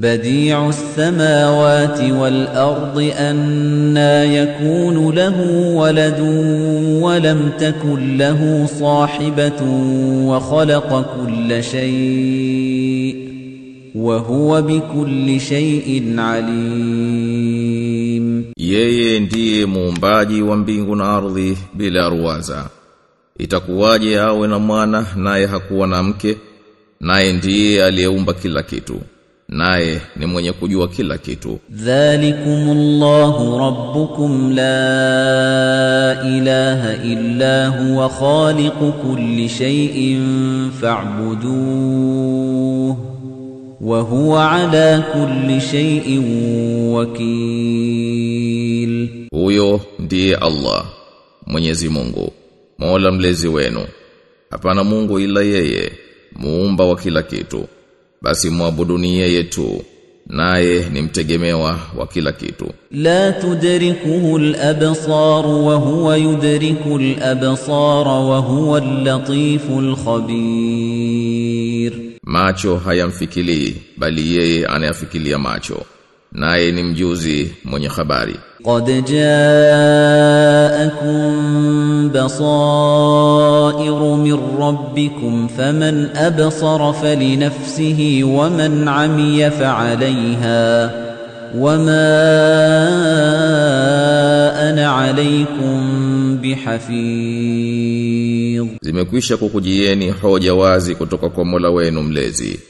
بديع السماوات والأرض أنا يكون له ولد ولم تكن له صاحبة وخلق كل شيء وهو بكل شيء عليم Yeye ndiye muumbaji wa mbingu na ardhi bila ruwaza. Itakuwaje awe na mwana naye hakuwa na mke? Naye ndiye aliyeumba kila kitu. naye ni mwenye kujua kila kitu. Dhalikumullahu rabbukum la ilaha illa huwa khaliqu kulli shay'in fa'buduhu wa huwa ala kulli shay'in wakil. Huyo ndiye Allah Mwenyezi Mungu Mola mlezi wenu. Hapana Mungu ila yeye, muumba wa kila kitu basi muabuduni yeye tu naye ni mtegemewa wa kila kitu. La tudrikuhu al-absar wa huwa yudriku al-absar wa huwa al-latifu al-khabir. Macho hayamfikili bali yeye anayafikilia macho naye ni mjuzi mwenye habari. Qad jaakum basairu min rabbikum faman absara falinafsihi waman amiya faalayha wama ana alaykum bihafidh. Zimekwisha kukujieni hoja wazi kutoka kwa Mola wenu mlezi.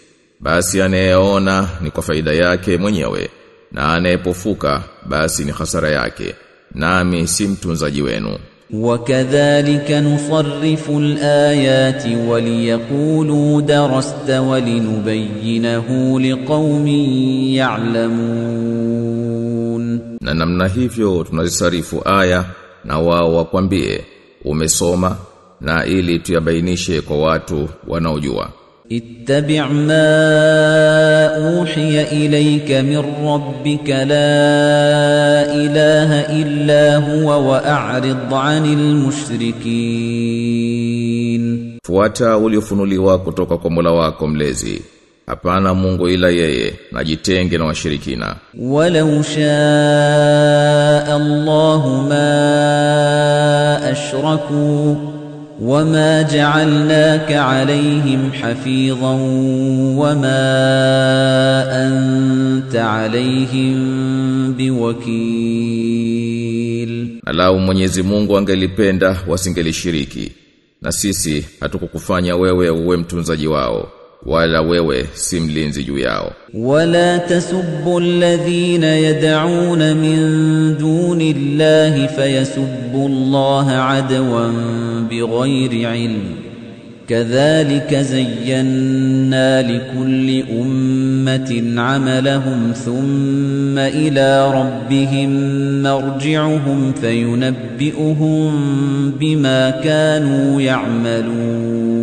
Basi anayeona ni kwa faida yake mwenyewe na anayepofuka basi ni hasara yake. Nami si mtunzaji wenu. وكذلك نصرف الآيات وليقولوا درست ولنبينه لقوم يعلمون Na namna hivyo tunazisarifu aya na wao wakwambie umesoma na ili tuyabainishe kwa watu wanaojua. اتبع ما أوحي إليك من ربك لا إله إلا هو وأعرض عن المشركين Fuata uliofunuliwa kutoka kwa Mola wako mlezi. Hapana Mungu ila yeye, na jitenge na washirikina. ولو شاء الله ما أشركوا وما جعلناك عليهم حفيظا وما أنت عليهم بوكيل Alau Mwenyezi Mungu angelipenda wasingelishiriki. Na sisi hatukukufanya wewe uwe mtunzaji wao, Wala wewe si mlinzi juu yao. ولا تسبوا الذين يدعون من دون الله فيسبوا الله عدوا بغير علم كذلك زينا لكل أمة عملهم ثم إلى ربهم مرجعهم فينبئهم بما كانوا يعملون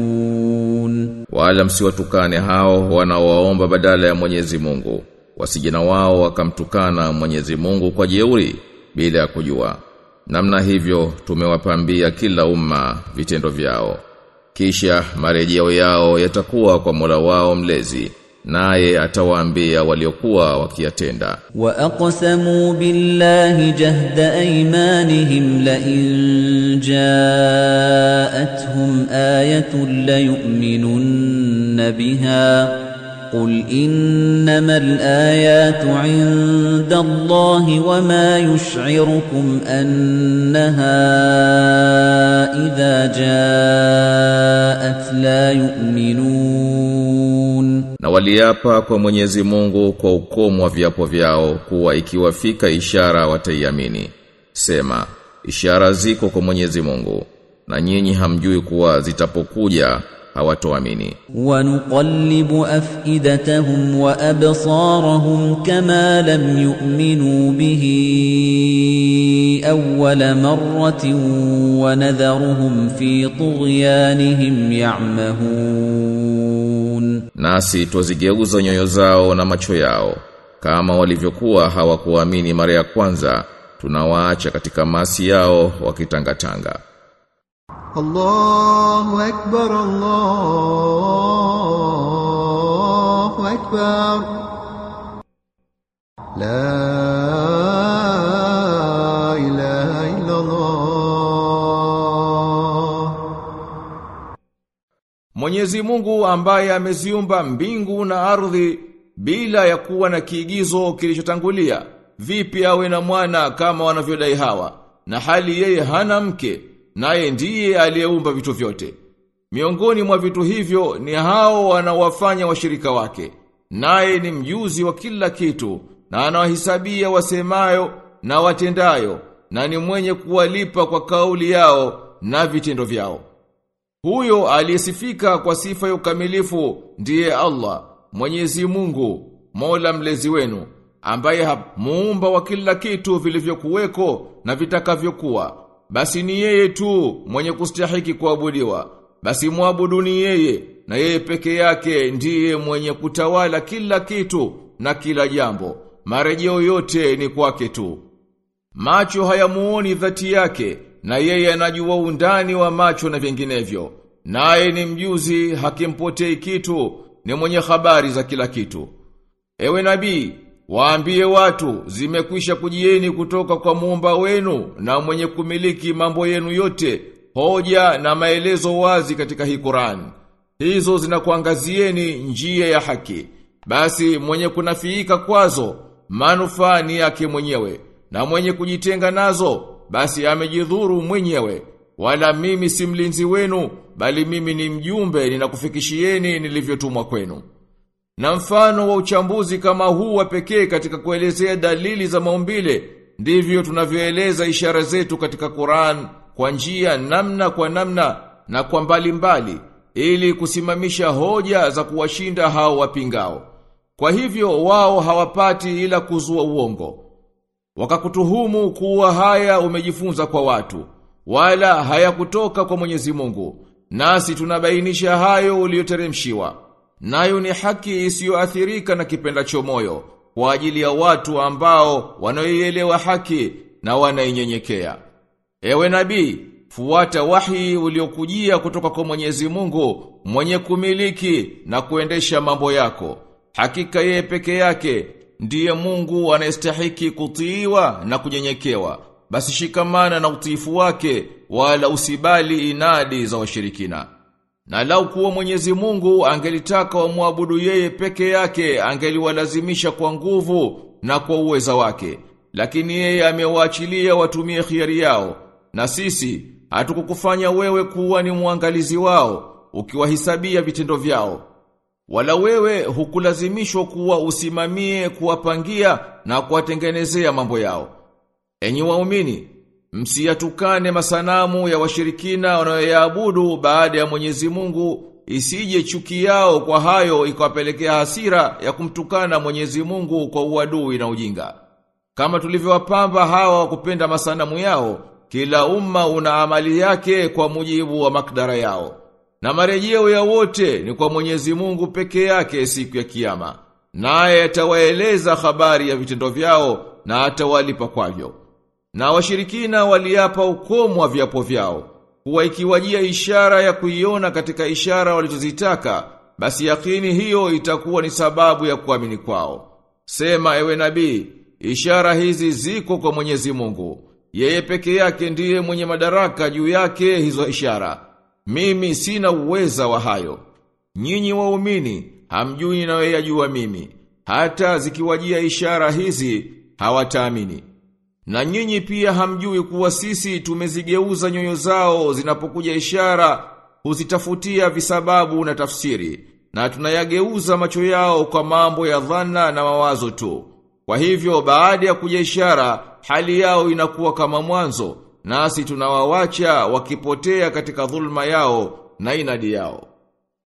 wala msiwatukane hao wanaowaomba badala ya Mwenyezi Mungu. Wasijana wao wakamtukana Mwenyezi Mungu kwa jeuri bila ya kujua. Namna hivyo tumewapambia kila umma vitendo vyao. Kisha marejeo yao yatakuwa kwa Mola wao mlezi naye atawaambia waliokuwa wakiyatenda. Wa aqsamu billahi jahda aymanihim la in ja'atuhum ayatun la yu'minun. ليؤمنن بها قل إنما الآيات عند الله وما يشعركم أنها إذا جاءت لا يؤمنون Na waliapa kwa Mwenyezi Mungu kwa ukomo wa viapo vyao kuwa ikiwafika ishara wataiamini. Sema, ishara ziko kwa Mwenyezi Mungu na nyinyi hamjui kuwa zitapokuja hawatoamini. Wa nuqallibu afidatahum wa absarahum kama lam yu'minu bihi awwala marratin wa nadharuhum fi tughyanihim ya'mahun. Nasi twazigeuza nyoyo zao na macho yao. Kama walivyokuwa hawakuamini mara ya kwanza tunawaacha katika masi yao wakitangatanga. الله أكبر الله أكبر لا إله إلا الله Mwenyezi Mungu ambaye ameziumba mbingu na ardhi bila ya kuwa na kiigizo kilichotangulia, vipi awe na mwana kama wanavyodai hawa, na hali yeye hana mke, naye ndiye aliyeumba vitu vyote. Miongoni mwa vitu hivyo ni hao wanawafanya washirika wake, naye ni mjuzi wa kila kitu, na anawahisabia wasemayo na watendayo, na ni mwenye kuwalipa kwa kauli yao na vitendo vyao. Huyo aliyesifika kwa sifa ya ukamilifu ndiye Allah, Mwenyezi Mungu, Mola mlezi wenu, ambaye hamuumba wa kila kitu vilivyokuweko na vitakavyokuwa. Basi ni yeye tu mwenye kustahiki kuabudiwa. Basi muabuduni yeye, na yeye peke yake ndiye mwenye kutawala kila kitu na kila jambo. Marejeo yote ni kwake tu. Macho hayamuoni dhati yake, na yeye anajua undani wa macho na vinginevyo. Naye ni mjuzi, hakimpotei kitu, ni mwenye habari za kila kitu. Ewe nabii, waambie watu, zimekwisha kujieni kutoka kwa muumba wenu na mwenye kumiliki mambo yenu yote, hoja na maelezo wazi katika hii Qur'an. Hizo zinakuangazieni njia ya haki. Basi mwenye kunafiika kwazo, manufaa ni yake mwenyewe, na mwenye kujitenga nazo, basi amejidhuru mwenyewe. Wala mimi si mlinzi wenu, bali mimi ni mjumbe ninakufikishieni nilivyotumwa kwenu. Na mfano wa uchambuzi kama huu wa pekee katika kuelezea dalili za maumbile, ndivyo tunavyoeleza ishara zetu katika Qur'an kwa njia namna kwa namna na kwa mbali mbali, ili kusimamisha hoja za kuwashinda hao wapingao. Kwa hivyo wao hawapati ila kuzua uongo. Wakakutuhumu kuwa haya umejifunza kwa watu, wala hayakutoka kwa Mwenyezi Mungu. Nasi tunabainisha hayo uliyoteremshiwa. Nayo ni haki isiyoathirika na kipendacho moyo kwa ajili ya watu ambao wanaoielewa haki na wanainyenyekea. Ewe nabii, fuata wahi uliokujia kutoka kwa Mwenyezi Mungu, mwenye kumiliki na kuendesha mambo yako. Hakika yeye peke yake ndiye Mungu anayestahiki kutiiwa na kunyenyekewa. Basi shikamana na utiifu wake wala usibali inadi za washirikina. Na lau kuwa Mwenyezi Mungu angelitaka wamwabudu yeye peke yake, angeliwalazimisha kwa nguvu na kwa uweza wake. Lakini yeye amewaachilia watumie khiari yao. Na sisi hatukukufanya wewe kuwa ni mwangalizi wao, ukiwahisabia vitendo vyao. Wala wewe hukulazimishwa kuwa usimamie kuwapangia na kuwatengenezea mambo yao. Enyi waumini, msiyatukane masanamu ya washirikina wanayoyaabudu baada ya Mwenyezi Mungu, isije chuki yao kwa hayo ikawapelekea hasira ya kumtukana Mwenyezi Mungu kwa uadui na ujinga. Kama tulivyowapamba hawa wa kupenda masanamu yao, kila umma una amali yake kwa mujibu wa makdara yao. Na marejeo ya wote ni kwa Mwenyezi Mungu peke yake siku ya kiyama. Naye atawaeleza habari ya vitendo vyao na atawalipa kwavyo. Na washirikina waliapa ukomo wa viapo vyao. Kuwa ikiwajia ishara ya kuiona katika ishara walizozitaka, basi yakini hiyo itakuwa ni sababu ya kuamini kwao. Sema ewe nabii, ishara hizi ziko kwa Mwenyezi Mungu. Yeye peke yake ndiye mwenye madaraka juu yake hizo ishara. Mimi sina uweza wa hayo. Nyinyi waumini, hamjui na ninayoyajua mimi. Hata zikiwajia ishara hizi, hawataamini. Na nyinyi pia hamjui kuwa sisi tumezigeuza nyoyo zao zinapokuja ishara, huzitafutia visababu na tafsiri, na tunayageuza macho yao kwa mambo ya dhana na mawazo tu. Kwa hivyo baada ya kuja ishara, hali yao inakuwa kama mwanzo, nasi tunawawacha wakipotea katika dhulma yao na inadi yao.